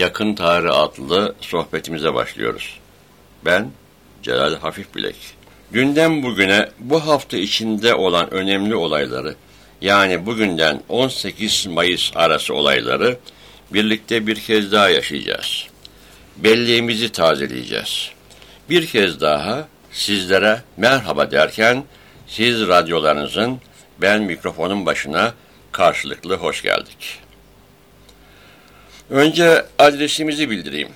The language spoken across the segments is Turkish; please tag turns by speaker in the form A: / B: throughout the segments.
A: Yakın Tarih adlı sohbetimize başlıyoruz. Ben Celal Hafif Bilek. Dünden bugüne bu hafta içinde olan önemli olayları, yani bugünden 18 Mayıs arası olayları birlikte bir kez daha yaşayacağız. Belleğimizi tazeleyeceğiz. Bir kez daha sizlere merhaba derken siz radyolarınızın ben mikrofonun başına karşılıklı hoş geldik. Önce adresimizi bildireyim.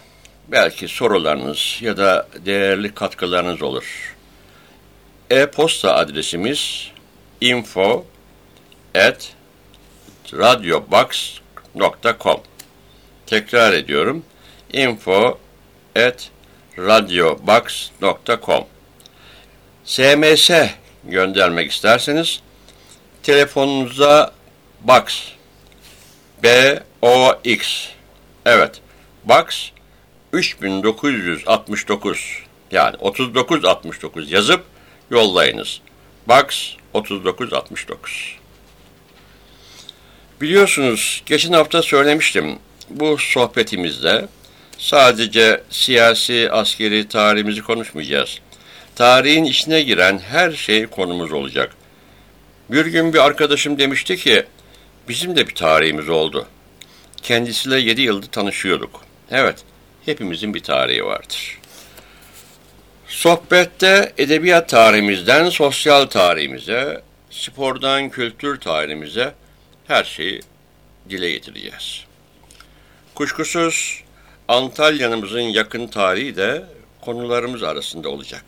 A: Belki sorularınız ya da değerli katkılarınız olur. E-posta adresimiz info at radiobox.com Tekrar ediyorum. info at radiobox.com SMS göndermek isterseniz telefonunuza box B O X evet box 3969 yani 3969 yazıp yollayınız. Box 3969. Biliyorsunuz geçen hafta söylemiştim. Bu sohbetimizde sadece siyasi, askeri tarihimizi konuşmayacağız. Tarihin içine giren her şey konumuz olacak. Bir gün bir arkadaşım demişti ki, bizim de bir tarihimiz oldu. Kendisiyle yedi yıldır tanışıyorduk. Evet, hepimizin bir tarihi vardır. Sohbette edebiyat tarihimizden sosyal tarihimize, spordan kültür tarihimize her şeyi dile getireceğiz. Kuşkusuz Antalya'mızın yakın tarihi de konularımız arasında olacak.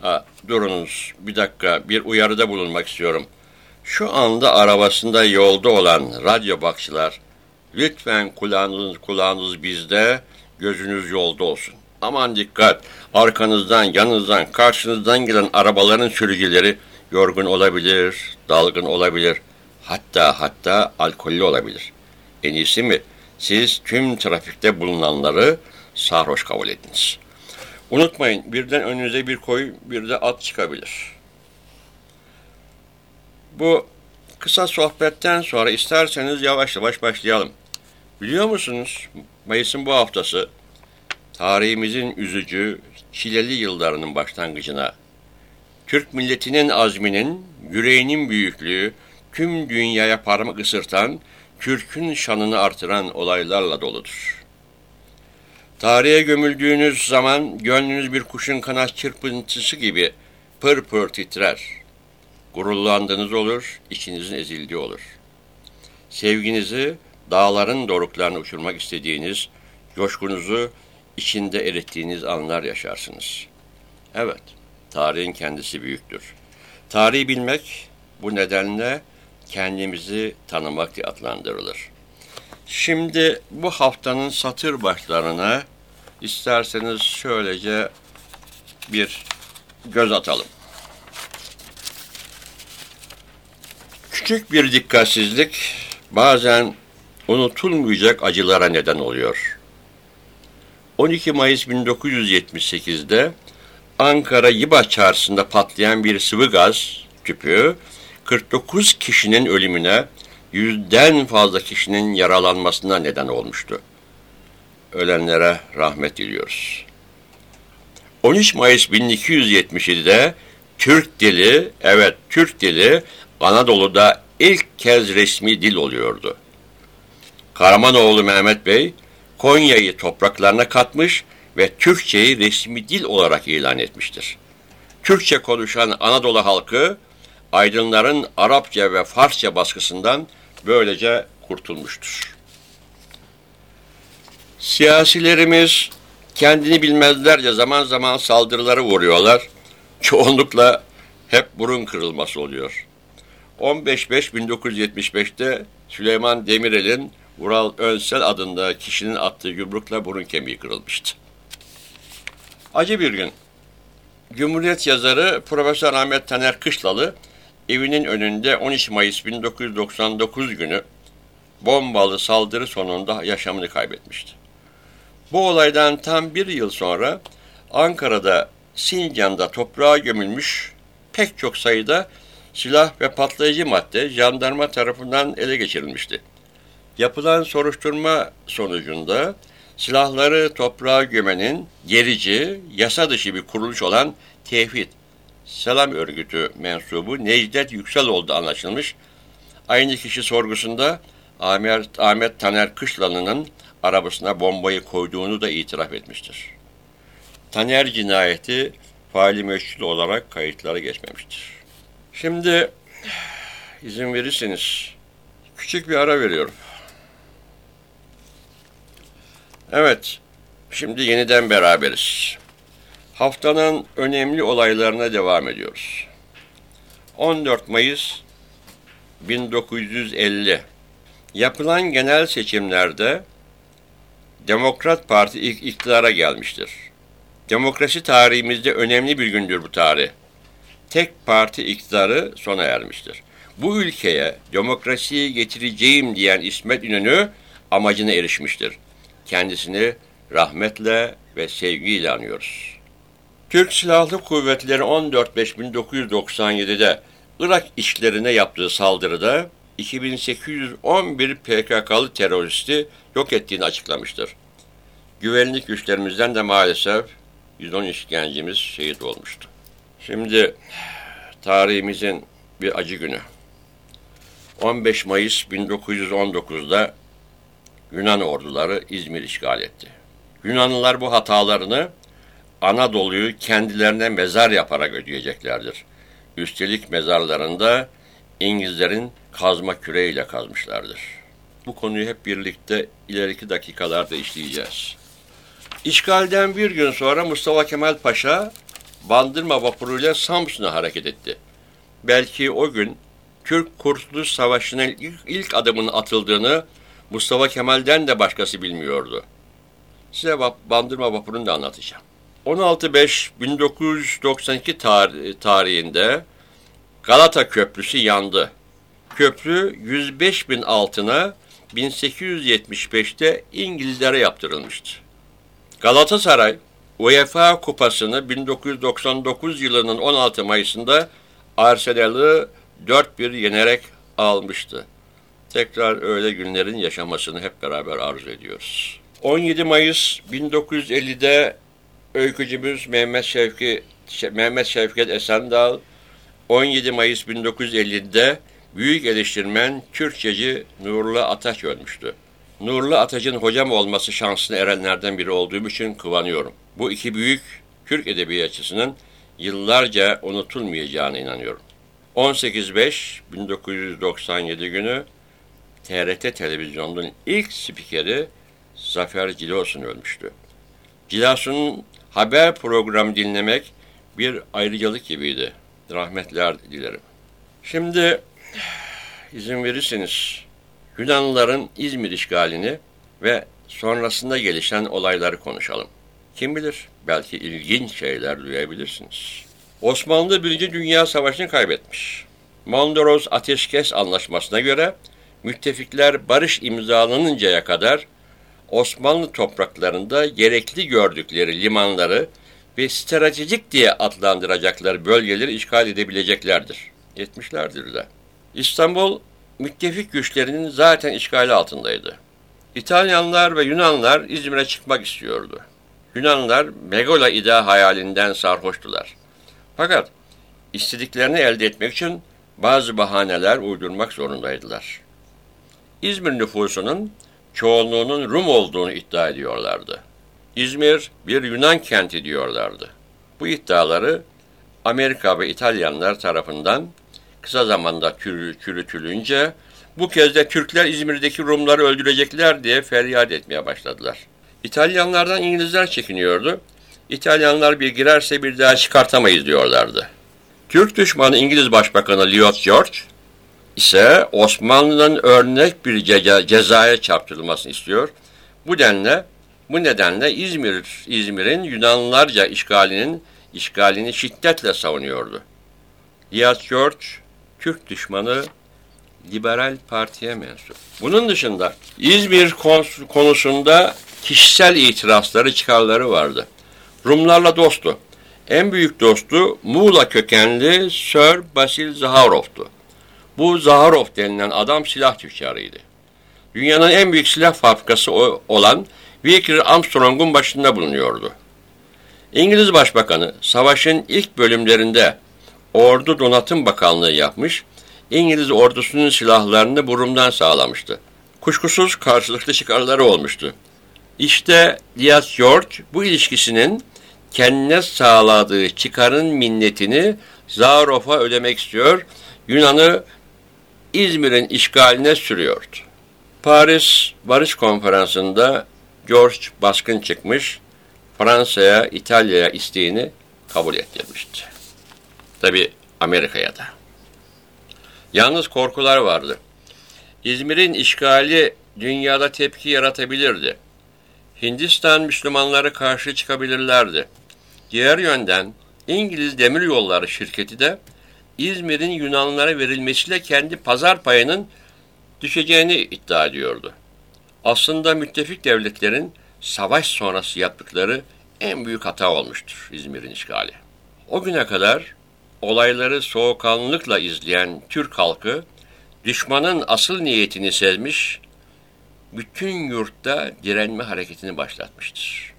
A: Ha, durunuz bir dakika bir uyarıda bulunmak istiyorum. Şu anda arabasında yolda olan radyo bakçılar lütfen kulağınız, kulağınız bizde, gözünüz yolda olsun. Aman dikkat, arkanızdan, yanınızdan, karşınızdan gelen arabaların sürücüleri yorgun olabilir, dalgın olabilir, hatta hatta alkollü olabilir. En iyisi mi? Siz tüm trafikte bulunanları sarhoş kabul ediniz. Unutmayın birden önünüze bir koy, bir de at çıkabilir. Bu kısa sohbetten sonra isterseniz yavaş yavaş başlayalım. Biliyor musunuz Mayıs'ın bu haftası tarihimizin üzücü, çileli yıllarının başlangıcına, Türk milletinin azminin, yüreğinin büyüklüğü, tüm dünyaya parmak ısırtan, Türk'ün şanını artıran olaylarla doludur. Tarihe gömüldüğünüz zaman gönlünüz bir kuşun kanat çırpıntısı gibi pır pır titrer. Gururlandığınız olur, içinizin ezildiği olur. Sevginizi dağların doruklarına uçurmak istediğiniz, coşkunuzu içinde erittiğiniz anlar yaşarsınız. Evet, tarihin kendisi büyüktür. Tarihi bilmek bu nedenle kendimizi tanımak diye adlandırılır. Şimdi bu haftanın satır başlarına isterseniz şöylece bir göz atalım. Küçük bir dikkatsizlik bazen unutulmayacak acılara neden oluyor. 12 Mayıs 1978'de Ankara Yiba Çarşısı'nda patlayan bir sıvı gaz tüpü 49 kişinin ölümüne, yüzden fazla kişinin yaralanmasına neden olmuştu. Ölenlere rahmet diliyoruz. 13 Mayıs 1277'de Türk dili, evet Türk dili Anadolu'da ilk kez resmi dil oluyordu. Karamanoğlu Mehmet Bey, Konya'yı topraklarına katmış ve Türkçeyi resmi dil olarak ilan etmiştir. Türkçe konuşan Anadolu halkı, aydınların Arapça ve Farsça baskısından böylece kurtulmuştur. Siyasilerimiz kendini bilmezlerce zaman zaman saldırıları vuruyorlar. Çoğunlukla hep burun kırılması oluyor. 15.5.1975'te Süleyman Demirel'in Vural Önsel adında kişinin attığı yumrukla burun kemiği kırılmıştı. Acı bir gün. Cumhuriyet yazarı Profesör Ahmet Taner Kışlalı evinin önünde 13 Mayıs 1999 günü bombalı saldırı sonunda yaşamını kaybetmişti. Bu olaydan tam bir yıl sonra Ankara'da Sincan'da toprağa gömülmüş pek çok sayıda silah ve patlayıcı madde jandarma tarafından ele geçirilmişti. Yapılan soruşturma sonucunda silahları toprağa gömenin gerici, yasa dışı bir kuruluş olan Tevhid Selam Örgütü mensubu Necdet Yüksel oldu anlaşılmış. Aynı kişi sorgusunda Ahmet, Ahmet Taner Kışlalı'nın arabasına bombayı koyduğunu da itiraf etmiştir. Taner cinayeti faali meşhur olarak kayıtlara geçmemiştir. Şimdi izin verirseniz küçük bir ara veriyorum. Evet, şimdi yeniden beraberiz. Haftanın önemli olaylarına devam ediyoruz. 14 Mayıs 1950 yapılan genel seçimlerde Demokrat Parti ilk iktidara gelmiştir. Demokrasi tarihimizde önemli bir gündür bu tarih. Tek parti iktidarı sona ermiştir. Bu ülkeye demokrasiyi getireceğim diyen İsmet İnönü amacına erişmiştir. Kendisini rahmetle ve sevgiyle anıyoruz. Türk Silahlı Kuvvetleri 14.5.1997'de Irak işlerine yaptığı saldırıda 2811 PKK'lı teröristi yok ettiğini açıklamıştır. Güvenlik güçlerimizden de maalesef 110 işkencimiz şehit olmuştu. Şimdi tarihimizin bir acı günü. 15 Mayıs 1919'da Yunan orduları İzmir işgal etti. Yunanlılar bu hatalarını Anadolu'yu kendilerine mezar yaparak ödeyeceklerdir. Üstelik mezarlarında İngilizlerin kazma küreğiyle kazmışlardır. Bu konuyu hep birlikte ileriki dakikalarda işleyeceğiz. İşgalden bir gün sonra Mustafa Kemal Paşa Bandırma vapuruyla Samsun'a hareket etti. Belki o gün Türk Kurtuluş Savaşı'nın ilk, ilk adımının atıldığını Mustafa Kemal'den de başkası bilmiyordu. Size Bandırma vapurunu da anlatacağım. 16.5.1992 tar- tarihinde Galata Köprüsü yandı. Köprü 105 bin altına 1875'te İngilizlere yaptırılmıştı. Galatasaray UEFA Kupası'nı 1999 yılının 16 Mayıs'ında Arsenal'ı 4-1 yenerek almıştı. Tekrar öyle günlerin yaşamasını hep beraber arzu ediyoruz. 17 Mayıs 1950'de öykücümüz Mehmet Şevki Mehmet Şevket Esendal 17 Mayıs 1950'de büyük eleştirmen Türkçeci Nurlu Ataç ölmüştü. Nurlu Ataç'ın hocam olması şansına erenlerden biri olduğum için kıvanıyorum. Bu iki büyük Türk edebiyatçısının yıllarca unutulmayacağına inanıyorum. 18.5 1997 günü TRT televizyonunun ilk spikeri Zafer Cilosun ölmüştü. Cilosun'un haber programı dinlemek bir ayrıcalık gibiydi. Rahmetler dilerim. Şimdi izin verirseniz Yunanlıların İzmir işgalini ve sonrasında gelişen olayları konuşalım. Kim bilir belki ilginç şeyler duyabilirsiniz. Osmanlı Birinci Dünya Savaşı'nı kaybetmiş. Mondros Ateşkes Anlaşması'na göre müttefikler barış imzalanıncaya kadar Osmanlı topraklarında gerekli gördükleri limanları ve stratejik diye adlandıracakları bölgeleri işgal edebileceklerdir. Etmişlerdir de. İstanbul müttefik güçlerinin zaten işgali altındaydı. İtalyanlar ve Yunanlar İzmir'e çıkmak istiyordu. Yunanlar Megola ida hayalinden sarhoştular. Fakat istediklerini elde etmek için bazı bahaneler uydurmak zorundaydılar. İzmir nüfusunun çoğunluğunun Rum olduğunu iddia ediyorlardı. İzmir bir Yunan kenti diyorlardı. Bu iddiaları Amerika ve İtalyanlar tarafından kısa zamanda çürütülünce bu kez de Türkler İzmir'deki Rumları öldürecekler diye feryat etmeye başladılar. İtalyanlardan İngilizler çekiniyordu. İtalyanlar bir girerse bir daha çıkartamayız diyorlardı. Türk düşmanı İngiliz Başbakanı Lloyd George ise Osmanlı'nın örnek bir ceza, cezaya çarptırılmasını istiyor. Bu denle bu nedenle İzmir İzmir'in Yunanlılarca işgalinin işgalini şiddetle savunuyordu. Lloyd George Türk düşmanı Liberal Parti'ye mensup. Bunun dışında İzmir konusunda kişisel itirazları, çıkarları vardı. Rumlarla dostu. En büyük dostu Muğla kökenli Sir Basil Zaharov'tu. Bu Zaharov denilen adam silah tüccarıydı. dünyanın en büyük silah fabrikası olan Vickers Armstrong'un başında bulunuyordu. İngiliz Başbakanı savaşın ilk bölümlerinde Ordu Donatım Bakanlığı yapmış, İngiliz ordusunun silahlarını burumdan sağlamıştı. Kuşkusuz karşılıklı çıkarları olmuştu. İşte Diaz George bu ilişkisinin kendine sağladığı çıkarın minnetini Zarof'a ödemek istiyor, Yunan'ı İzmir'in işgaline sürüyordu. Paris Barış Konferansı'nda George baskın çıkmış, Fransa'ya, İtalya'ya isteğini kabul ettirmişti. Tabi Amerika'ya da. Yalnız korkular vardı. İzmir'in işgali dünyada tepki yaratabilirdi. Hindistan Müslümanları karşı çıkabilirlerdi. Diğer yönden İngiliz Demiryolları şirketi de İzmir'in Yunanlılara verilmesiyle kendi pazar payının düşeceğini iddia ediyordu. Aslında müttefik devletlerin savaş sonrası yaptıkları en büyük hata olmuştur İzmir'in işgali. O güne kadar olayları soğukkanlılıkla izleyen Türk halkı düşmanın asıl niyetini sezmiş, bütün yurtta direnme hareketini başlatmıştır.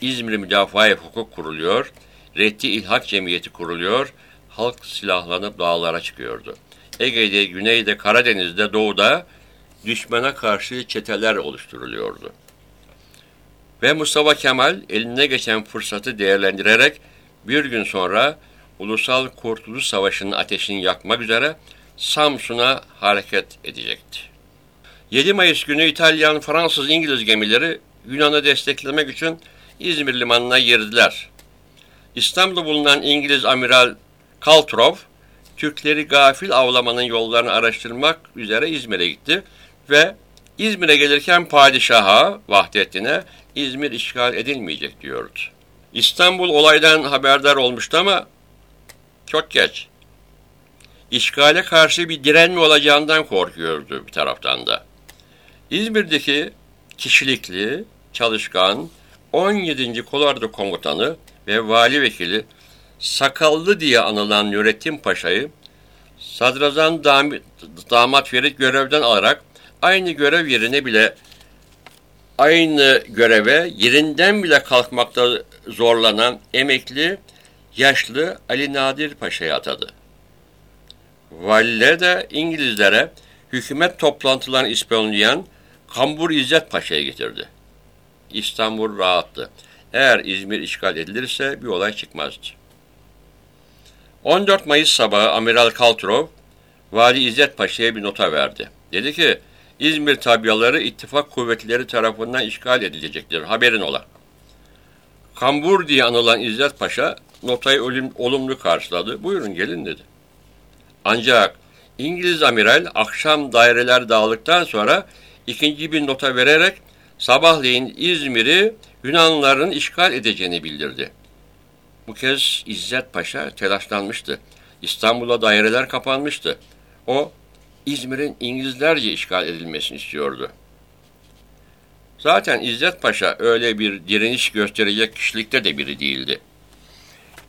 A: İzmir Müdafaa Hukuk kuruluyor, Reddi İlhak Cemiyeti kuruluyor, halk silahlanıp dağlara çıkıyordu. Ege'de, Güney'de, Karadeniz'de, Doğu'da düşmana karşı çeteler oluşturuluyordu. Ve Mustafa Kemal eline geçen fırsatı değerlendirerek bir gün sonra Ulusal Kurtuluş Savaşı'nın ateşini yakmak üzere Samsun'a hareket edecekti. 7 Mayıs günü İtalyan, Fransız, İngiliz gemileri Yunan'ı desteklemek için İzmir limanına girdiler. İstanbul'da bulunan İngiliz amiral Kaltrov, Türkleri gafil avlamanın yollarını araştırmak üzere İzmir'e gitti ve İzmir'e gelirken padişaha, Vahdettin'e İzmir işgal edilmeyecek diyordu. İstanbul olaydan haberdar olmuştu ama çok geç. İşgale karşı bir direnme olacağından korkuyordu bir taraftan da. İzmir'deki kişilikli, çalışkan 17. Kolordu komutanı ve vali vekili Sakallı diye anılan Nurettin Paşa'yı Sadrazam dam damat Ferit görevden alarak aynı görev yerine bile aynı göreve yerinden bile kalkmakta zorlanan emekli yaşlı Ali Nadir Paşa'yı atadı. Valiler de İngilizlere hükümet toplantılarını ispiyonlayan Kambur İzzet Paşa'yı getirdi. İstanbul rahattı. Eğer İzmir işgal edilirse bir olay çıkmazdı. 14 Mayıs sabahı Amiral Kaltrov, Vali İzzet Paşa'ya bir nota verdi. Dedi ki, İzmir tabyaları ittifak kuvvetleri tarafından işgal edilecektir. Haberin ola. Kambur diye anılan İzzet Paşa notayı ölüm, olumlu karşıladı. Buyurun gelin dedi. Ancak İngiliz amiral akşam daireler dağıldıktan sonra ikinci bir nota vererek sabahleyin İzmir'i Yunanlıların işgal edeceğini bildirdi. Bu kez İzzet Paşa telaşlanmıştı. İstanbul'a daireler kapanmıştı. O İzmir'in İngilizlerce işgal edilmesini istiyordu. Zaten İzzet Paşa öyle bir direniş gösterecek kişilikte de biri değildi.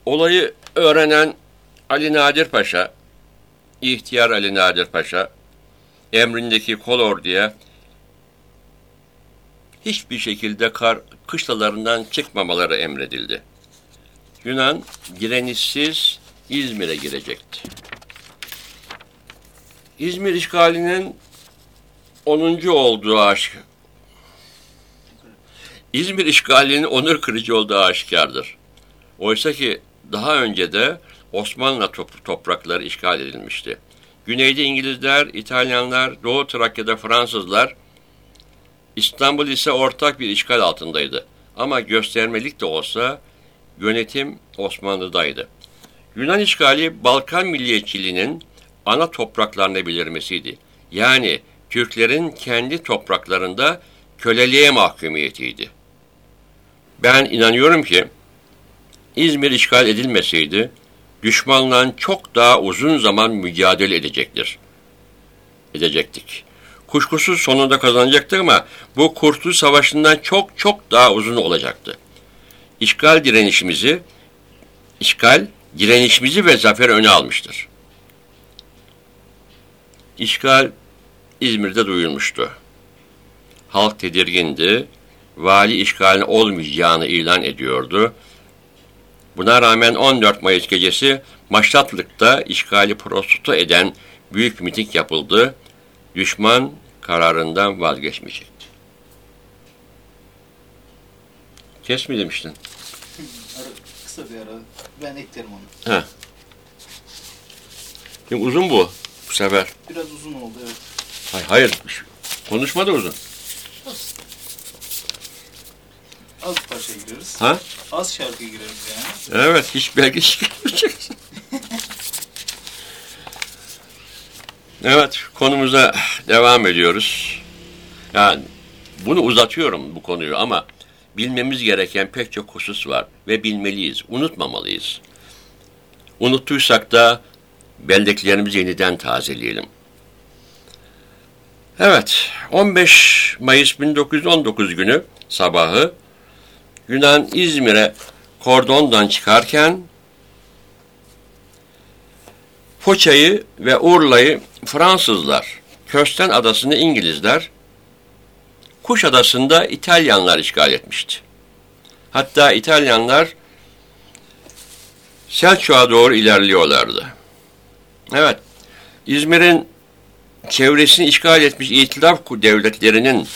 A: Olayı öğrenen Ali Nadir Paşa, ihtiyar Ali Nadir Paşa, emrindeki kol orduya hiçbir şekilde kar kışlalarından çıkmamaları emredildi. Yunan direnişsiz İzmir'e girecekti. İzmir işgalinin 10. olduğu aşk. İzmir işgalinin onur kırıcı olduğu aşikardır. Oysa ki daha önce de Osmanlı top toprakları işgal edilmişti. Güneyde İngilizler, İtalyanlar, Doğu Trakya'da Fransızlar, İstanbul ise ortak bir işgal altındaydı. Ama göstermelik de olsa yönetim Osmanlı'daydı. Yunan işgali Balkan milliyetçiliğinin ana topraklarına belirmesiydi. Yani Türklerin kendi topraklarında köleliğe mahkumiyetiydi. Ben inanıyorum ki İzmir işgal edilmeseydi düşmanla çok daha uzun zaman mücadele edecektir. Edecektik. Kuşkusuz sonunda kazanacaktı ama bu Kurtuluş Savaşı'ndan çok çok daha uzun olacaktı. İşgal direnişimizi, işgal direnişimizi ve zafer öne almıştır. İşgal İzmir'de duyulmuştu. Halk tedirgindi, vali işgalin olmayacağını ilan ediyordu. Buna rağmen 14 Mayıs gecesi Maşatlık'ta işgali protesto eden büyük miting yapıldı. Düşman kararından vazgeçmeyecekti. Kes mi demiştin?
B: Ara, kısa bir ara. Ben eklerim onu.
A: He. Şimdi uzun bu bu sefer.
B: Biraz uzun oldu evet.
A: Hayır, hayır. Konuşma da uzun.
B: Az. Az parça gireriz.
A: Ha?
B: Az şarkı gireriz yani.
A: Evet, hiç belki çıkmayacaksın. Evet, konumuza devam ediyoruz. Yani bunu uzatıyorum bu konuyu ama bilmemiz gereken pek çok husus var ve bilmeliyiz, unutmamalıyız. Unuttuysak da belleklerimizi yeniden tazeleyelim. Evet, 15 Mayıs 1919 günü sabahı Yunan İzmir'e kordondan çıkarken Foça'yı ve Urla'yı Fransızlar, Kösten Adası'nı İngilizler, Kuş Adası'nda İtalyanlar işgal etmişti. Hatta İtalyanlar Selçuk'a doğru ilerliyorlardı. Evet, İzmir'in çevresini işgal etmiş İtilaf devletlerinin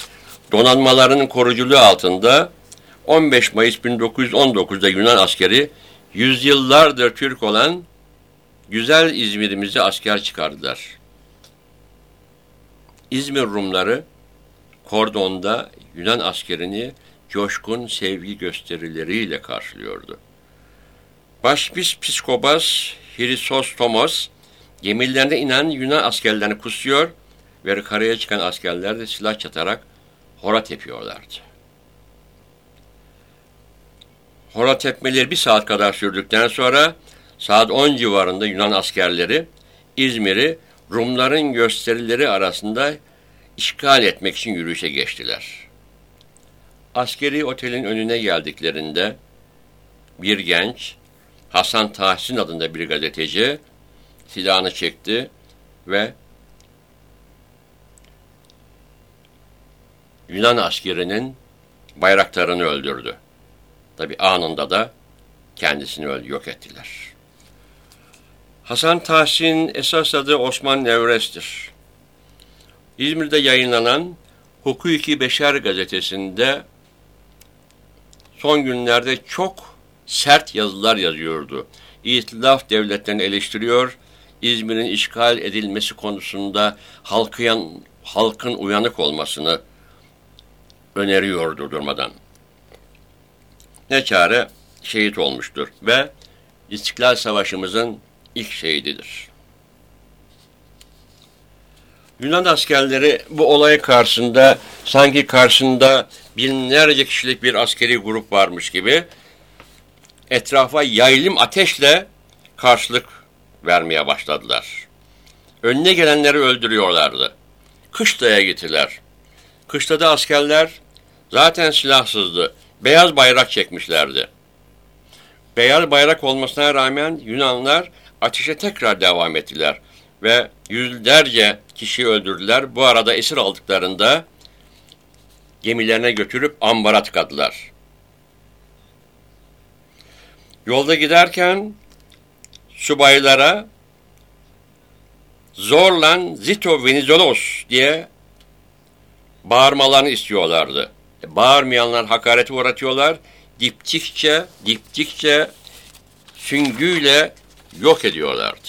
A: donanmalarının koruculuğu altında 15 Mayıs 1919'da Yunan askeri yüzyıllardır Türk olan güzel İzmir'imize asker çıkardılar. İzmir Rumları kordonda Yunan askerini coşkun sevgi gösterileriyle karşılıyordu. Başpiskopos Hrisostomos gemilerine inen Yunan askerlerini kusuyor ve karaya çıkan askerler de silah çatarak hora tepiyorlardı. Hora tepmeleri bir saat kadar sürdükten sonra saat 10 civarında Yunan askerleri İzmir'i Rumların gösterileri arasında işgal etmek için yürüyüşe geçtiler. Askeri otelin önüne geldiklerinde bir genç Hasan Tahsin adında bir gazeteci silahını çekti ve Yunan askerinin bayraktarını öldürdü. Tabi anında da kendisini yok ettiler. Hasan Tahsin esas adı Osman Nevres'tir. İzmir'de yayınlanan Hukuki Beşer gazetesinde son günlerde çok sert yazılar yazıyordu. İtilaf devletlerini eleştiriyor, İzmir'in işgal edilmesi konusunda halkıyan, halkın uyanık olmasını öneriyordu durmadan. Ne çare şehit olmuştur ve İstiklal Savaşımızın ilk şehididir. Yunan askerleri bu olay karşısında sanki karşısında binlerce kişilik bir askeri grup varmış gibi etrafa yaylım ateşle karşılık vermeye başladılar. Önüne gelenleri öldürüyorlardı. Kışlaya gittiler. Kışlada askerler zaten silahsızdı. Beyaz bayrak çekmişlerdi. Beyaz bayrak olmasına rağmen Yunanlar ateşe tekrar devam ettiler ve yüzlerce kişi öldürdüler. Bu arada esir aldıklarında gemilerine götürüp ambara tıkadılar. Yolda giderken subaylara zorlan Zito Venizelos diye bağırmalarını istiyorlardı. Bağırmayanlar hakareti uğratıyorlar. Diptikçe, diptikçe süngüyle yok ediyorlardı.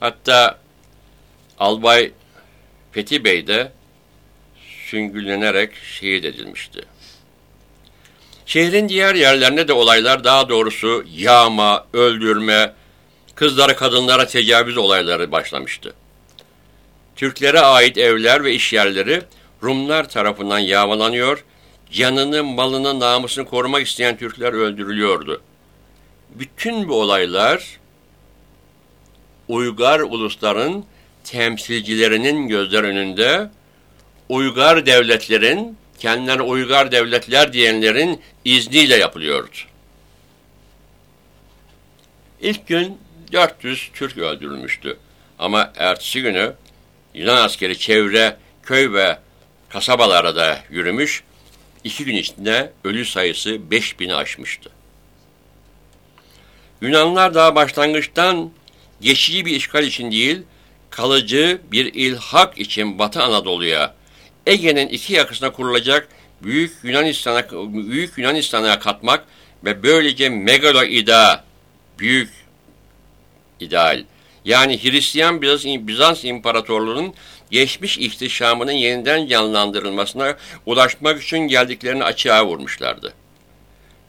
A: Hatta Albay Fethi Bey de süngülenerek şehit edilmişti. Şehrin diğer yerlerinde de olaylar daha doğrusu yağma, öldürme, kızlara kadınlara tecavüz olayları başlamıştı. Türklere ait evler ve iş yerleri Rumlar tarafından yağmalanıyor, canını, malını, namusunu korumak isteyen Türkler öldürülüyordu. Bütün bu olaylar Uygar ulusların temsilcilerinin gözler önünde Uygar devletlerin, kendilerine Uygar devletler diyenlerin izniyle yapılıyordu. İlk gün 400 Türk öldürülmüştü. Ama ertesi günü Yunan askeri çevre, köy ve kasabalara da yürümüş, iki gün içinde ölü sayısı 5000'i aşmıştı. Yunanlar daha başlangıçtan geçici bir işgal için değil, kalıcı bir ilhak için Batı Anadolu'ya, Ege'nin iki yakasına kurulacak Büyük Yunanistan'a Büyük Yunanistan'a katmak ve böylece megaloida büyük ideal yani Hristiyan Bizans İmparatorluğu'nun geçmiş ihtişamının yeniden canlandırılmasına ulaşmak için geldiklerini açığa vurmuşlardı.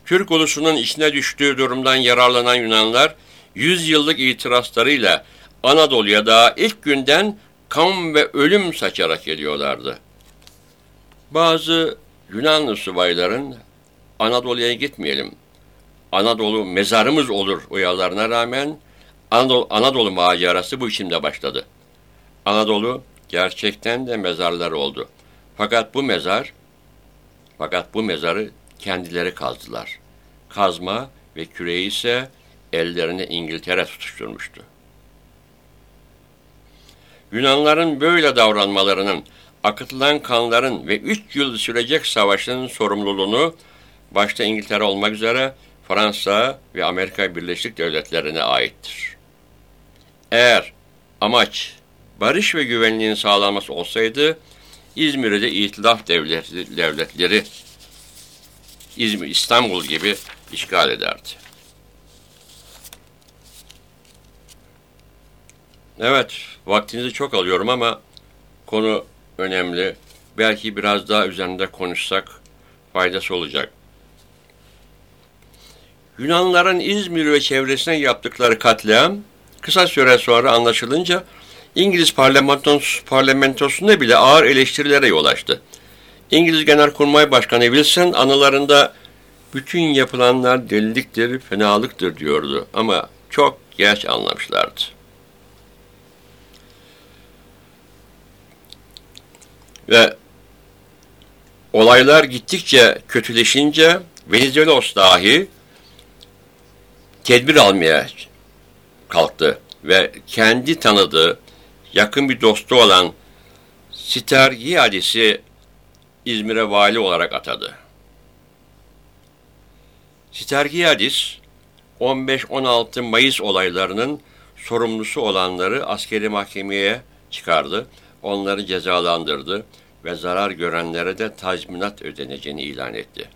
A: Türk ulusunun içine düştüğü durumdan yararlanan Yunanlar, yüzyıllık itirazlarıyla Anadolu'ya daha ilk günden kan ve ölüm saçarak geliyorlardı. Bazı Yunanlı subayların Anadolu'ya gitmeyelim, Anadolu mezarımız olur uyarlarına rağmen Anadolu, Anadolu macerası bu biçimde başladı. Anadolu gerçekten de mezarlar oldu. Fakat bu mezar, fakat bu mezarı kendileri kazdılar. Kazma ve küreği ise ellerine İngiltere tutuşturmuştu. Yunanların böyle davranmalarının, akıtılan kanların ve üç yıl sürecek savaşın sorumluluğunu başta İngiltere olmak üzere Fransa ve Amerika Birleşik Devletleri'ne aittir. Eğer amaç barış ve güvenliğin sağlanması olsaydı İzmir'de İtilaf devletleri İzmir, İstanbul gibi işgal ederdi. Evet, vaktinizi çok alıyorum ama konu önemli. Belki biraz daha üzerinde konuşsak faydası olacak. Yunanların İzmir ve çevresine yaptıkları katliam kısa süre sonra anlaşılınca İngiliz parlamentos, parlamentosunda bile ağır eleştirilere yol açtı. İngiliz Genelkurmay Başkanı Wilson anılarında bütün yapılanlar deliliktir, fenalıktır diyordu ama çok geç anlamışlardı. Ve olaylar gittikçe kötüleşince Venizelos dahi tedbir almaya kalktı ve kendi tanıdığı yakın bir dostu olan Stergiadis'i İzmir'e vali olarak atadı. Stergiadis 15-16 Mayıs olaylarının sorumlusu olanları askeri mahkemeye çıkardı, onları cezalandırdı ve zarar görenlere de tazminat ödeneceğini ilan etti.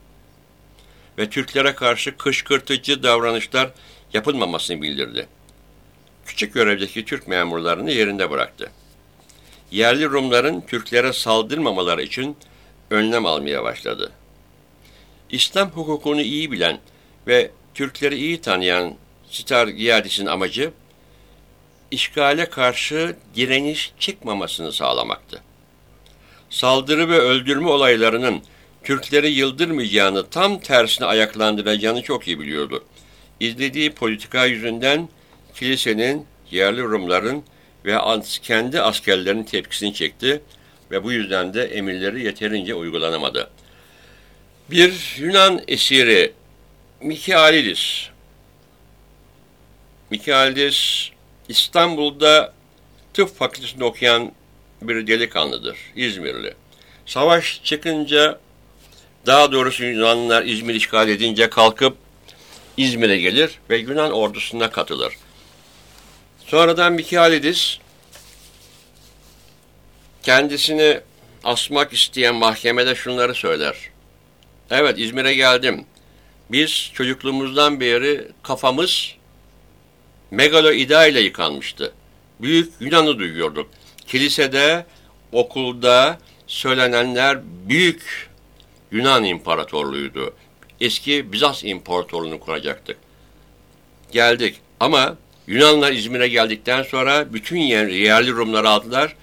A: Ve Türklere karşı kışkırtıcı davranışlar yapılmamasını bildirdi. Küçük görevdeki Türk memurlarını yerinde bıraktı. Yerli Rumların Türklere saldırmamaları için önlem almaya başladı. İslam hukukunu iyi bilen ve Türkleri iyi tanıyan Sitar Giyadis'in amacı, işgale karşı direniş çıkmamasını sağlamaktı. Saldırı ve öldürme olaylarının Türkleri yıldırmayacağını, tam tersine ayaklandıracağını çok iyi biliyordu. İzlediği politika yüzünden kilisenin, yerli Rumların ve kendi askerlerinin tepkisini çekti ve bu yüzden de emirleri yeterince uygulanamadı. Bir Yunan esiri Mikailidis. Mikailidis İstanbul'da tıp fakültesinde okuyan bir delikanlıdır, İzmirli. Savaş çıkınca, daha doğrusu Yunanlılar İzmir işgal edince kalkıp İzmir'e gelir ve Yunan ordusuna katılır. Sonradan Mikialidis kendisini asmak isteyen mahkemede şunları söyler. Evet İzmir'e geldim. Biz çocukluğumuzdan beri kafamız megaloida ile yıkanmıştı. Büyük Yunan'ı duyuyorduk. Kilisede, okulda söylenenler büyük Yunan İmparatorluğuydu. Eski Bizans İmparatorluğunu kuracaktık. Geldik ama Yunanlar İzmir'e geldikten sonra bütün yerli Rumları aldılar.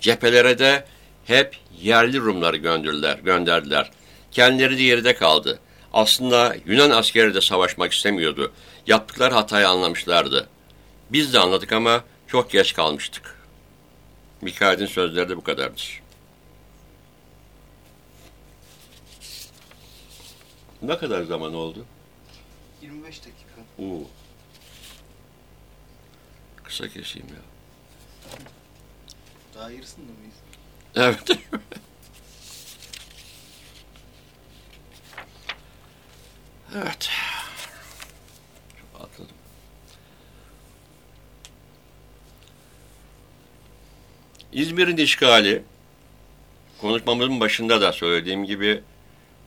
A: Cephelere de hep yerli Rumları gönderdiler. gönderdiler. Kendileri de yeride kaldı. Aslında Yunan askeri de savaşmak istemiyordu. Yaptıkları hatayı anlamışlardı. Biz de anladık ama çok geç kalmıştık. Mikail'in sözleri de bu kadardır. Ne kadar zaman oldu?
B: 25 dakika.
A: Oo. Kısa keseyim ya.
B: Daha yarısında mıyız?
A: Evet. evet. Şu atladım. İzmir'in işgali, konuşmamızın başında da söylediğim gibi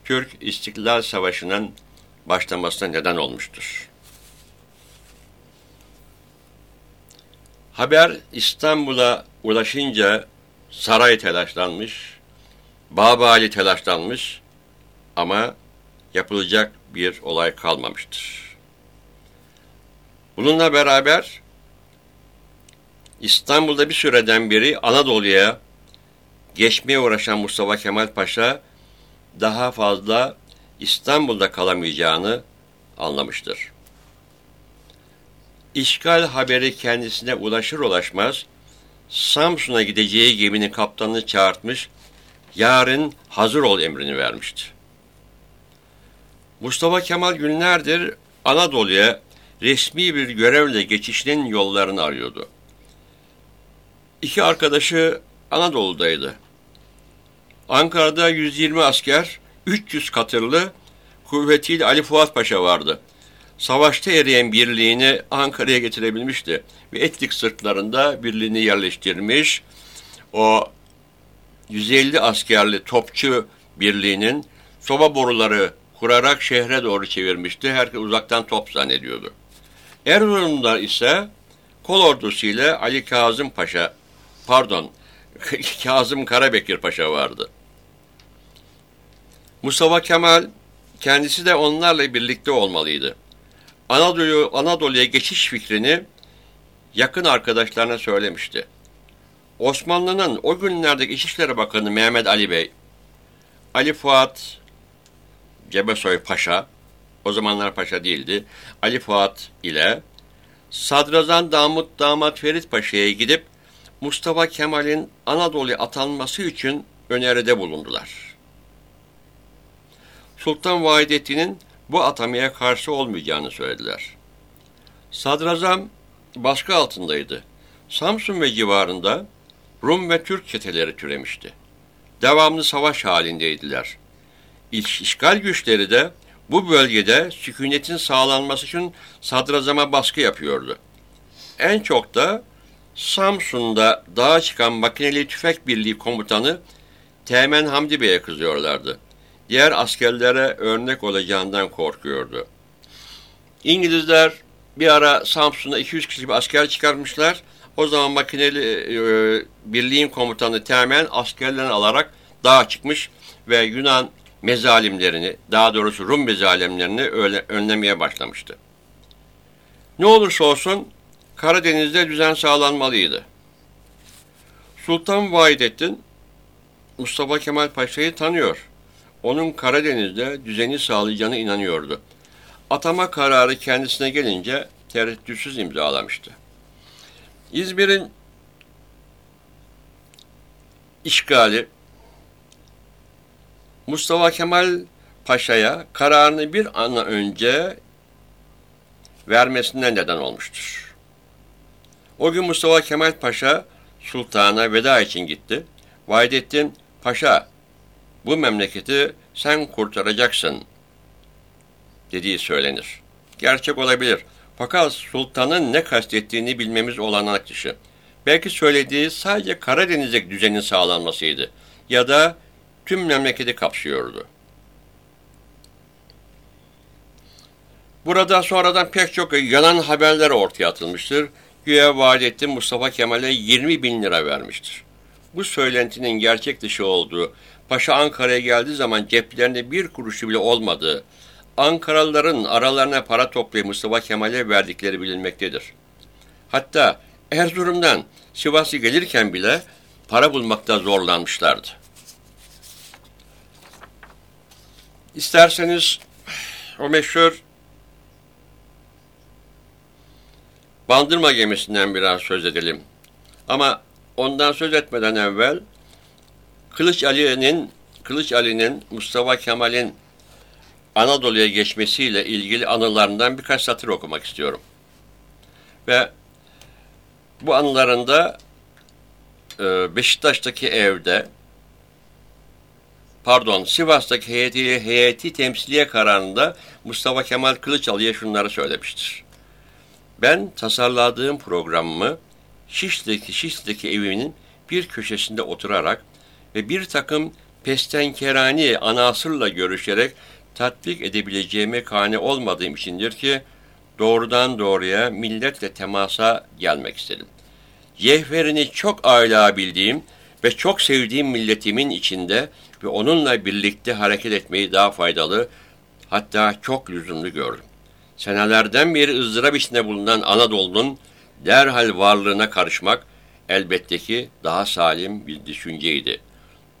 A: Türk İstiklal Savaşı'nın başlamasına neden olmuştur. Haber İstanbul'a ulaşınca saray telaşlanmış, Babali telaşlanmış ama yapılacak bir olay kalmamıştır. Bununla beraber İstanbul'da bir süreden beri Anadolu'ya geçmeye uğraşan Mustafa Kemal Paşa daha fazla İstanbul'da kalamayacağını anlamıştır. İşgal haberi kendisine ulaşır ulaşmaz Samsun'a gideceği geminin kaptanını çağırtmış, yarın hazır ol emrini vermişti. Mustafa Kemal günlerdir Anadolu'ya resmi bir görevle geçişinin yollarını arıyordu. İki arkadaşı Anadolu'daydı. Ankara'da 120 asker, 300 katırlı kuvvetiyle Ali Fuat Paşa vardı. Savaşta eriyen birliğini Ankara'ya getirebilmişti ve Etlik sırtlarında birliğini yerleştirmiş. O 150 askerli topçu birliğinin soba boruları kurarak şehre doğru çevirmişti. Herkes uzaktan top zannediyordu. Erzurum'da ise kol ordusu ile Ali Kazım Paşa, pardon Kazım Karabekir Paşa vardı. Mustafa Kemal kendisi de onlarla birlikte olmalıydı. Anadolu Anadolu'ya geçiş fikrini yakın arkadaşlarına söylemişti. Osmanlı'nın o günlerdeki İçişleri Bakanı Mehmet Ali Bey, Ali Fuat Cebesoy Paşa, o zamanlar paşa değildi, Ali Fuat ile Sadrazam Damut Damat Ferit Paşa'ya gidip Mustafa Kemal'in Anadolu'ya atanması için öneride bulundular. Sultan Vahidettin'in bu atamaya karşı olmayacağını söylediler. Sadrazam baskı altındaydı. Samsun ve civarında Rum ve Türk çeteleri türemişti. Devamlı savaş halindeydiler. İşgal güçleri de bu bölgede sükunetin sağlanması için sadrazama baskı yapıyordu. En çok da Samsun'da dağa çıkan makineli tüfek birliği komutanı Teğmen Hamdi Bey'e kızıyorlardı. Diğer askerlere örnek olacağından korkuyordu. İngilizler bir ara Samsun'a 200 kişilik bir asker çıkarmışlar. O zaman makineli e, birliğin komutanı Teğmen askerlerini alarak dağa çıkmış ve Yunan mezalimlerini, daha doğrusu Rum mezalimlerini önlemeye başlamıştı. Ne olursa olsun Karadeniz'de düzen sağlanmalıydı. Sultan Vahidettin Mustafa Kemal Paşa'yı tanıyor. Onun Karadeniz'de düzeni sağlayacağına inanıyordu. Atama kararı kendisine gelince tereddütsüz imzalamıştı. İzmir'in işgali Mustafa Kemal Paşa'ya kararını bir an önce vermesinden neden olmuştur. O gün Mustafa Kemal Paşa sultana veda için gitti. Vahdettin Paşa bu memleketi sen kurtaracaksın dediği söylenir. Gerçek olabilir. Fakat sultanın ne kastettiğini bilmemiz olanak dışı. Belki söylediği sadece Karadeniz'deki düzenin sağlanmasıydı. Ya da tüm memleketi kapsıyordu. Burada sonradan pek çok yalan haberler ortaya atılmıştır. Güya Vahdettin Mustafa Kemal'e 20 bin lira vermiştir. Bu söylentinin gerçek dışı olduğu, Paşa Ankara'ya geldiği zaman ceplerinde bir kuruşu bile olmadığı, Ankaralıların aralarına para toplayıp Mustafa Kemal'e verdikleri bilinmektedir. Hatta Erzurum'dan Sivas'a gelirken bile para bulmakta zorlanmışlardı. İsterseniz o meşhur Bandırma gemisinden biraz söz edelim. Ama ondan söz etmeden evvel Kılıç Ali'nin Kılıç Ali'nin Mustafa Kemal'in Anadolu'ya geçmesiyle ilgili anılarından birkaç satır okumak istiyorum. Ve bu anılarında e, Beşiktaş'taki evde pardon Sivas'taki heyeti, heyeti temsiliye kararında Mustafa Kemal Kılıçalı'ya şunları söylemiştir. Ben tasarladığım programımı Şişli'deki, Şişli'deki evimin bir köşesinde oturarak ve bir takım pestenkerani anasırla görüşerek tatbik edebileceğime kane olmadığım içindir ki doğrudan doğruya milletle temasa gelmek istedim. Yehverini çok âlâ bildiğim ve çok sevdiğim milletimin içinde ve onunla birlikte hareket etmeyi daha faydalı, hatta çok lüzumlu gördüm. Senelerden beri ızdırap içinde bulunan Anadolu'nun derhal varlığına karışmak elbette ki daha salim bir düşünceydi.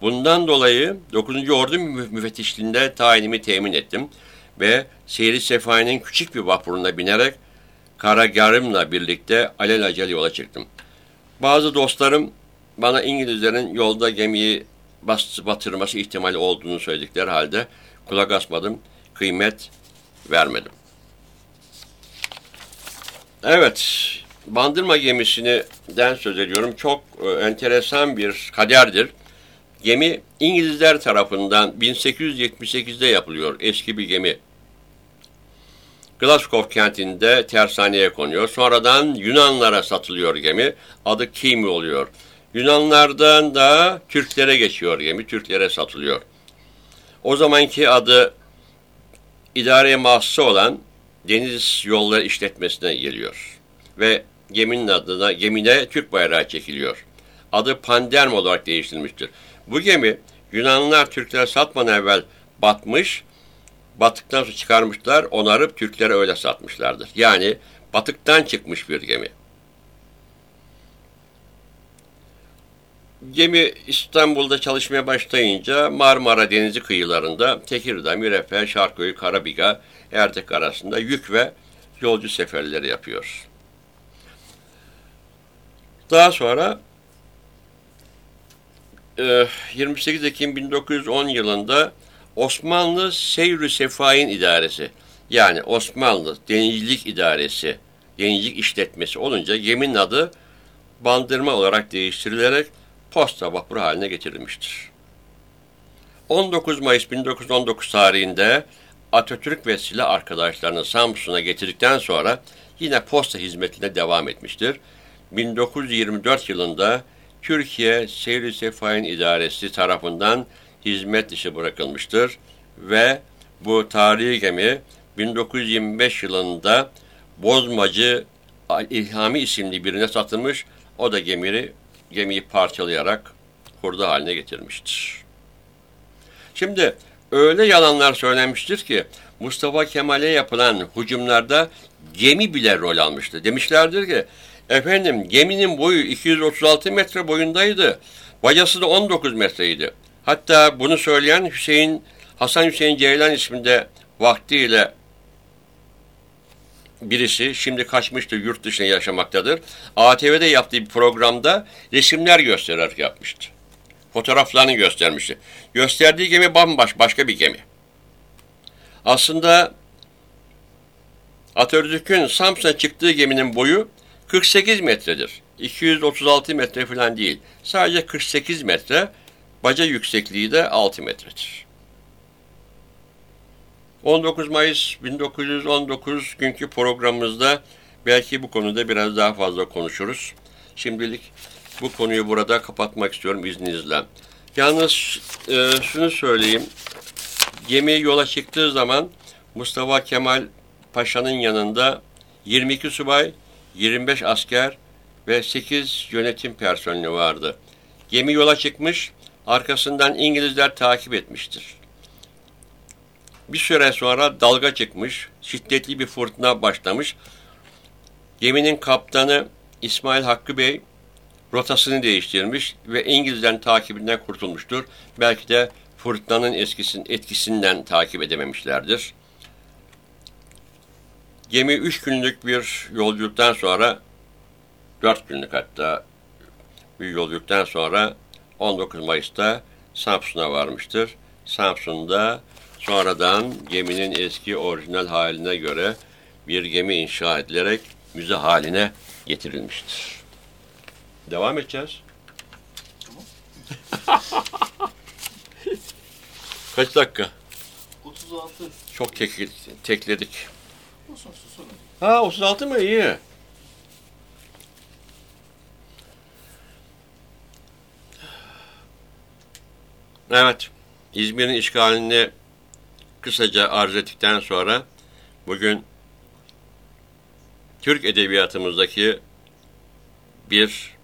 A: Bundan dolayı 9. Ordu müfettişliğinde tayinimi temin ettim ve Seyri Sefai'nin küçük bir vapuruna binerek Karagarım'la birlikte alelacele yola çıktım. Bazı dostlarım bana İngilizlerin yolda gemiyi batırması ihtimali olduğunu söyledikleri halde kulak asmadım, kıymet vermedim. Evet, Bandırma gemisini den söz ediyorum. Çok e, enteresan bir kaderdir. Gemi İngilizler tarafından 1878'de yapılıyor. Eski bir gemi. Glasgow kentinde tersaneye konuyor. Sonradan Yunanlara satılıyor gemi. Adı Kimi oluyor. Yunanlardan da Türklere geçiyor gemi. Türklere satılıyor. O zamanki adı idareye mahsusu olan Deniz Yolları işletmesine geliyor. Ve geminin adına gemine Türk bayrağı çekiliyor. Adı Panderm olarak değiştirilmiştir. Bu gemi Yunanlılar Türklere satmadan evvel batmış, batıktan sonra çıkarmışlar, onarıp Türklere öyle satmışlardır. Yani batıktan çıkmış bir gemi. Gemi İstanbul'da çalışmaya başlayınca Marmara Denizi kıyılarında Tekirdağ, Mirefe, Şarköy, Karabiga, Erdek arasında yük ve yolcu seferleri yapıyor. Daha sonra 28 Ekim 1910 yılında Osmanlı Seyri Sefain İdaresi yani Osmanlı Denizcilik İdaresi, Denizcilik İşletmesi olunca geminin adı bandırma olarak değiştirilerek posta vapuru haline getirilmiştir. 19 Mayıs 1919 tarihinde Atatürk ve silah arkadaşlarını Samsun'a getirdikten sonra yine posta hizmetine devam etmiştir. 1924 yılında Türkiye Seyri Sefahin İdaresi tarafından hizmet dışı bırakılmıştır ve bu tarihi gemi 1925 yılında Bozmacı İlhami isimli birine satılmış. O da gemiyi, gemiyi parçalayarak hurda haline getirmiştir. Şimdi öyle yalanlar söylenmiştir ki Mustafa Kemal'e yapılan hücumlarda gemi bile rol almıştı. Demişlerdir ki Efendim geminin boyu 236 metre boyundaydı. Bacası da 19 metreydi. Hatta bunu söyleyen Hüseyin Hasan Hüseyin Ceylan isminde vaktiyle birisi şimdi kaçmıştı yurt dışına yaşamaktadır. ATV'de yaptığı bir programda resimler göstererek yapmıştı. Fotoğraflarını göstermişti. Gösterdiği gemi bambaş başka bir gemi. Aslında Atatürk'ün Samsun'a çıktığı geminin boyu 48 metredir. 236 metre falan değil. Sadece 48 metre. Baca yüksekliği de 6 metredir. 19 Mayıs 1919 günkü programımızda belki bu konuda biraz daha fazla konuşuruz. Şimdilik bu konuyu burada kapatmak istiyorum izninizle. Yalnız e, şunu söyleyeyim. Gemi yola çıktığı zaman Mustafa Kemal Paşa'nın yanında 22 subay, 25 asker ve 8 yönetim personeli vardı. Gemi yola çıkmış, arkasından İngilizler takip etmiştir. Bir süre sonra dalga çıkmış, şiddetli bir fırtına başlamış. Geminin kaptanı İsmail Hakkı Bey rotasını değiştirmiş ve İngilizlerin takibinden kurtulmuştur. Belki de fırtınanın etkisinden, takip edememişlerdir. Gemi üç günlük bir yolculuktan sonra, dört günlük hatta bir yolculuktan sonra 19 Mayıs'ta Samsun'a varmıştır. Samsun'da sonradan geminin eski orijinal haline göre bir gemi inşa edilerek müze haline getirilmiştir. Devam edeceğiz. Kaç dakika?
B: 36
A: Çok tek, tekledik.
B: Olsun değil.
A: Ha 36 mı? İyi. Evet. İzmir'in işgalini kısaca arz ettikten sonra bugün Türk edebiyatımızdaki bir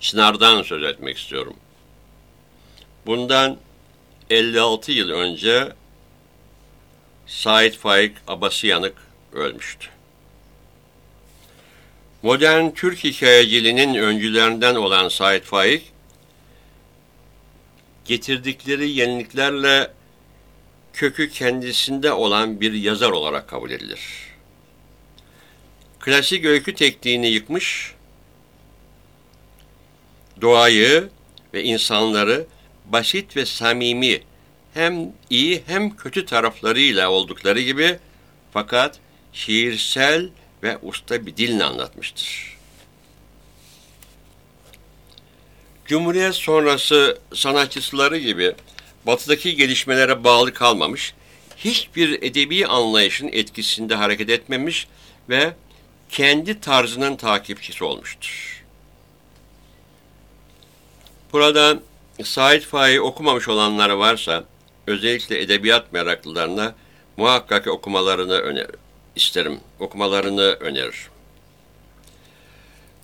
A: çınardan söz etmek istiyorum. Bundan 56 yıl önce Said Faik Abasıyanık ölmüştü. Modern Türk hikayeciliğinin öncülerinden olan Said Faik, getirdikleri yeniliklerle kökü kendisinde olan bir yazar olarak kabul edilir. Klasik öykü tekniğini yıkmış, doğayı ve insanları basit ve samimi hem iyi hem kötü taraflarıyla oldukları gibi fakat şiirsel ve usta bir dille anlatmıştır. Cumhuriyet sonrası sanatçıları gibi batıdaki gelişmelere bağlı kalmamış, hiçbir edebi anlayışın etkisinde hareket etmemiş ve kendi tarzının takipçisi olmuştur. Burada Said Faik'i okumamış olanları varsa, özellikle edebiyat meraklılarına muhakkak okumalarını öner isterim. Okumalarını önerir.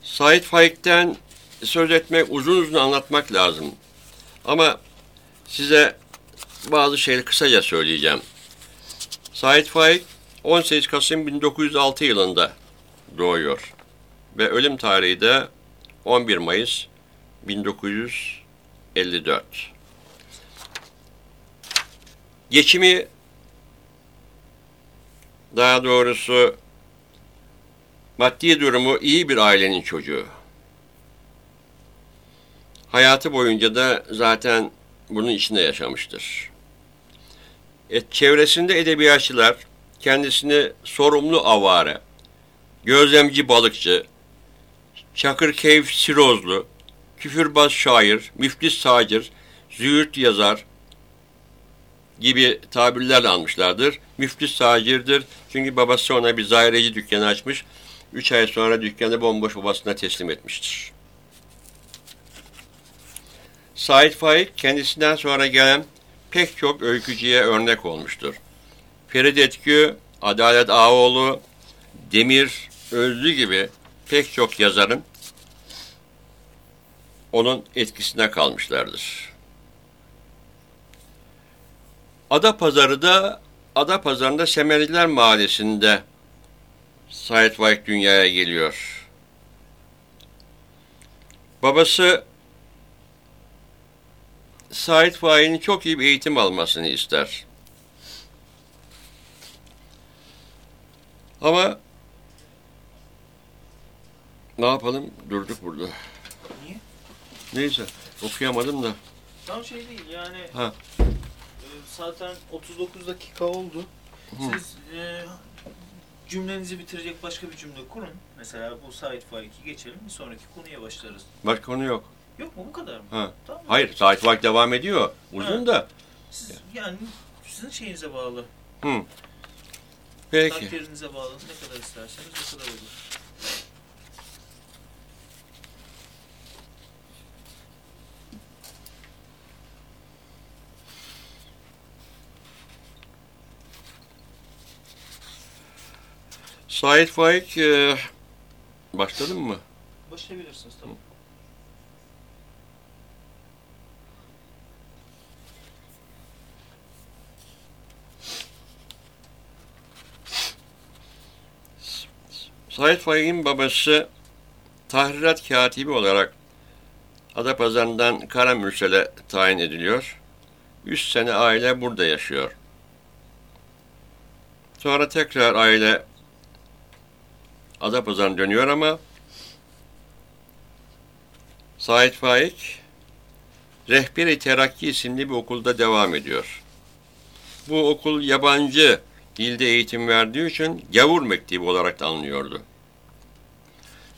A: Said Faik'ten söz etmek, uzun uzun anlatmak lazım. Ama size bazı şeyleri kısaca söyleyeceğim. Said Faik 18 Kasım 1906 yılında doğuyor ve ölüm tarihi de 11 Mayıs 1954. Geçimi daha doğrusu maddi durumu iyi bir ailenin çocuğu. Hayatı boyunca da zaten bunun içinde yaşamıştır. E, çevresinde edebiyatçılar kendisini sorumlu avare, gözlemci balıkçı, Çakırkeyf Sirozlu, küfürbaz şair, müflis sacir, züğürt yazar gibi tabirlerle almışlardır. Müflis sacirdir çünkü babası ona bir zaireci dükkanı açmış. Üç ay sonra dükkanı bomboş babasına teslim etmiştir. Said Faik kendisinden sonra gelen pek çok öykücüye örnek olmuştur. Ferit Etkü, Adalet Ağoğlu, Demir Özlü gibi pek çok yazarın onun etkisine kalmışlardır. Ada Pazarı'da Ada Pazarı'nda Semeriler Mahallesi'nde Said Faik dünyaya geliyor. Babası Said Faik'in çok iyi bir eğitim almasını ister. Ama ne yapalım? Durduk burada.
B: Niye?
A: Neyse okuyamadım da.
B: Tam şey değil yani
A: Ha.
B: Zaten 39 dakika oldu. Siz e, cümlenizi bitirecek başka bir cümle kurun. Mesela bu Said Faik'i geçelim. Bir sonraki konuya başlarız.
A: Başka konu yok.
B: Yok mu bu kadar mı?
A: Ha.
B: Tamam.
A: Hayır Said Faik devam ediyor. Uzun
B: Ha.
A: da.
B: Siz, yani sizin şeyinize bağlı.
A: Hı. Peki.
B: Takdirinize bağlı. Ne kadar isterseniz o kadar olur.
A: Said Faik e, başladın mı?
B: Başlayabilirsiniz tamam.
A: Said Faik'in babası tahrirat katibi olarak Adapazarı'ndan Karamürsel'e tayin ediliyor. Üç sene aile burada yaşıyor. Sonra tekrar aile Adapazarı'na dönüyor ama Said Faik Rehberi Terakki isimli bir okulda devam ediyor. Bu okul yabancı dilde eğitim verdiği için gavur mektebi olarak da anılıyordu.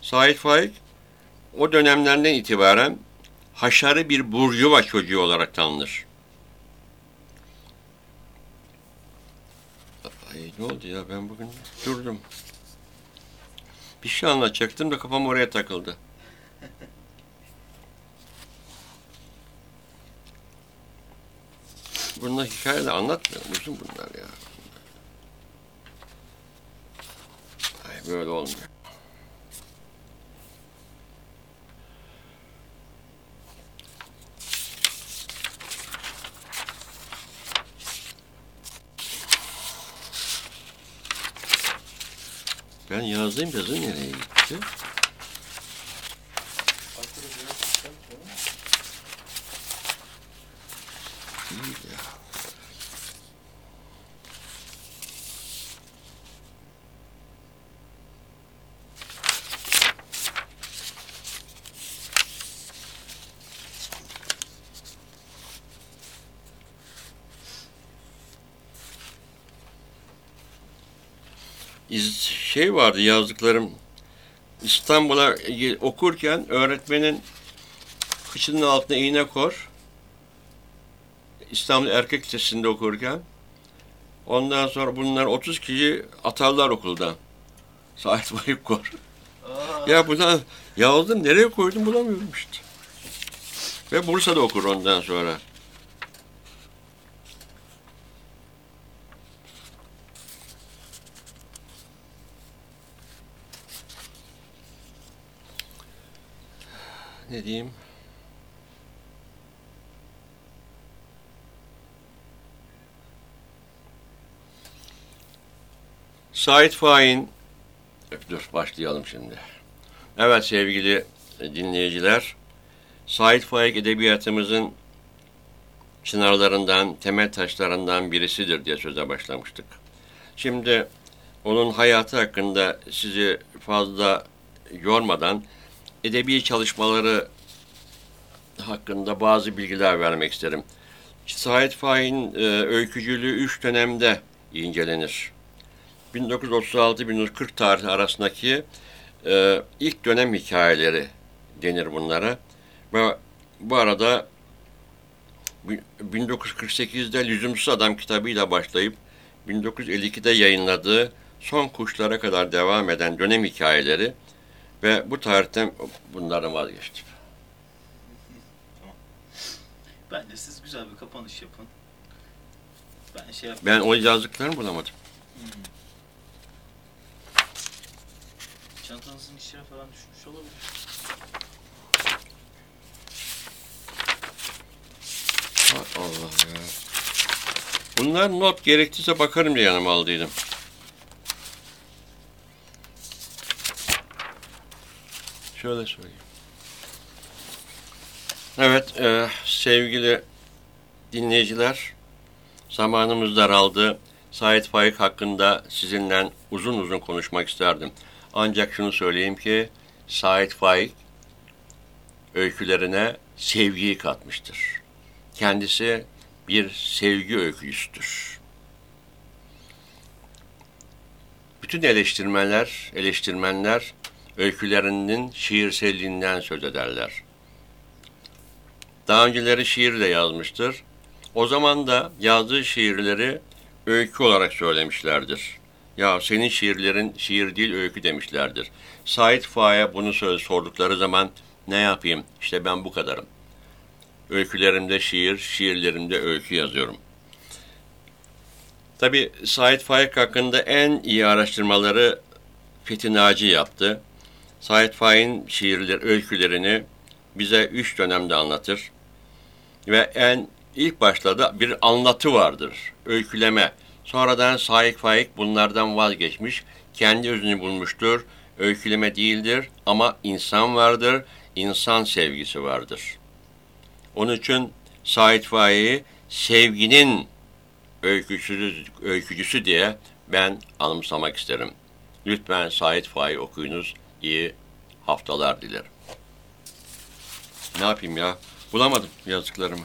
A: Said Faik o dönemlerden itibaren haşarı bir burjuva çocuğu olarak tanınır. Ay ne oldu ya ben bugün durdum. Bir şey anlatacaktım da kafam oraya takıldı. Bunlar hikaye de anlatmıyorum. Uzun bunlar ya. Ay böyle olmuyor. Ben yazdığım yazı nereye gitti? Değil ya. İz, şey vardı yazdıklarım İstanbul'a okurken öğretmenin kıçının altına iğne kor. İstanbul Erkek Lisesi'nde okurken. Ondan sonra bunlar 30 kişi atarlar okuldan. Saat bayıp kor.
B: Aa,
A: Ya buna yazdım nereye koydum bulamıyorum işte. Ve Bursa'da okur ondan sonra. Ne diyeyim? Sait Fahin Dur başlayalım şimdi. Evet sevgili dinleyiciler, Sait Faik edebiyatımızın çınarlarından, temel taşlarından birisidir diye söze başlamıştık. Şimdi onun hayatı hakkında sizi fazla yormadan edebi çalışmaları hakkında bazı bilgiler vermek isterim. Sait Faik'in e, öykücülüğü üç dönemde incelenir. 1936-1940 tarihi arasındaki e, ilk dönem hikayeleri denir bunlara. Ve bu arada bi- 1948'de Lüzumsuz Adam kitabıyla başlayıp 1952'de yayınladığı Son Kuşlara kadar devam eden dönem hikayeleri ve bu tarihten bunlardan vazgeçtim.
B: bence siz güzel bir kapanış yapın. Ben şey yap.
A: Ben o yazdıklarını bulamadım.
B: Çantanızın içine falan düşmüş olabilir.
A: Allah ya. Bunlar not gerektiyse bakarım diye yanıma aldıydım. Şöyle söyleyeyim. Evet, e, sevgili dinleyiciler, zamanımız daraldı. Sait Faik hakkında sizinle uzun uzun konuşmak isterdim. Ancak şunu söyleyeyim ki, Sait Faik öykülerine sevgiyi katmıştır. Kendisi bir sevgi öykücüsüdür. Bütün eleştirmenler, eleştirmenler öykülerinin şiirselliğinden söz ederler. Daha önceleri şiir de yazmıştır. O zaman da yazdığı şiirleri öykü olarak söylemişlerdir. Ya senin şiirlerin şiir değil öykü demişlerdir. Sait Faik'e bunu sordukları zaman ne yapayım? İşte ben bu kadarım. Öykülerimde şiir, şiirlerimde öykü yazıyorum. Tabi Sait Faik hakkında en iyi araştırmaları Fethi Naci yaptı. Sait Faik'in şiirler, öykülerini bize üç dönemde anlatır. Ve en ilk başta da bir anlatı vardır, öyküleme. Sonradan Sait Faik bunlardan vazgeçmiş, kendi özünü bulmuştur. Öyküleme değildir ama insan vardır, insan sevgisi vardır. Onun için Sait Faik'i sevginin öykücüsü, öykücüsü diye ben anımsamak isterim. Lütfen Sait Faik okuyunuz. İyi haftalar dilerim. Ne yapayım ya? Bulamadım yazdıklarımı.